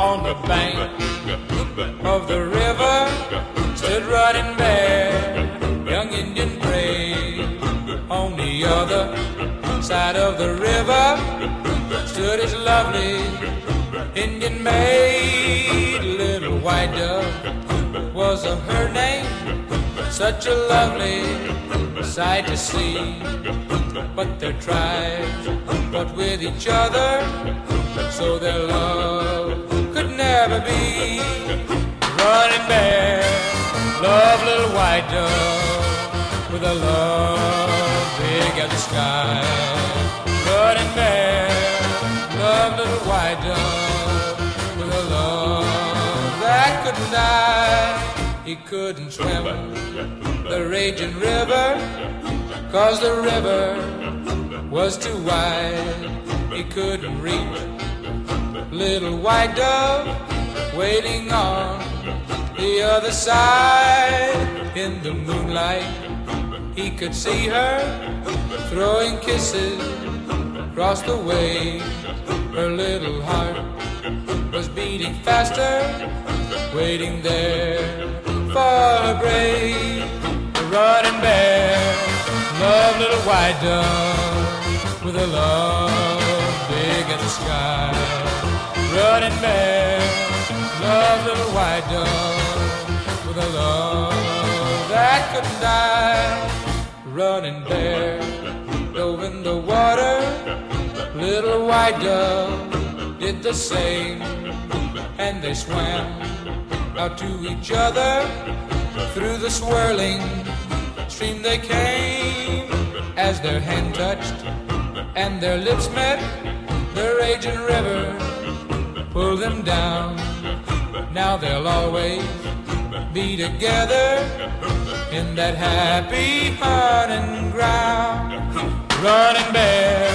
on the bank of the river stood running bear, young Indian brave. On the other side of the river stood his lovely Indian maid, little white dove was her name. Such a lovely sight to see. But their tribes fought with each other, so their love never be. Running bear, love little white dove with a love big as the sky. Running bear, love little white dove with a love that couldn't die. He couldn't swim the raging river, cause the river was too wide. He couldn't reach little white dove waiting on the other side. In the moonlight, he could see her throwing kisses across the way. Her little heart was beating faster, waiting there for a brave running bear. Love little white dove with a love big as the sky. Running bear, love little white dove with a love that couldn't die. Running bear dove in the water, little white dove did the same, and they swam out to each other through the swirling stream they came as their hand touched and their lips met the raging river pulled them down now they'll always be together in that happy hunting ground running bear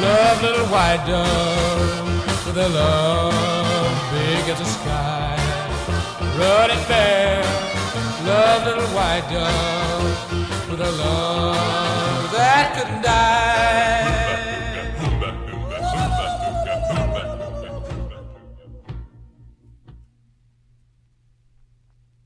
love little white dove with a love big as the sky running bear, love little white dove with a love that couldn't die.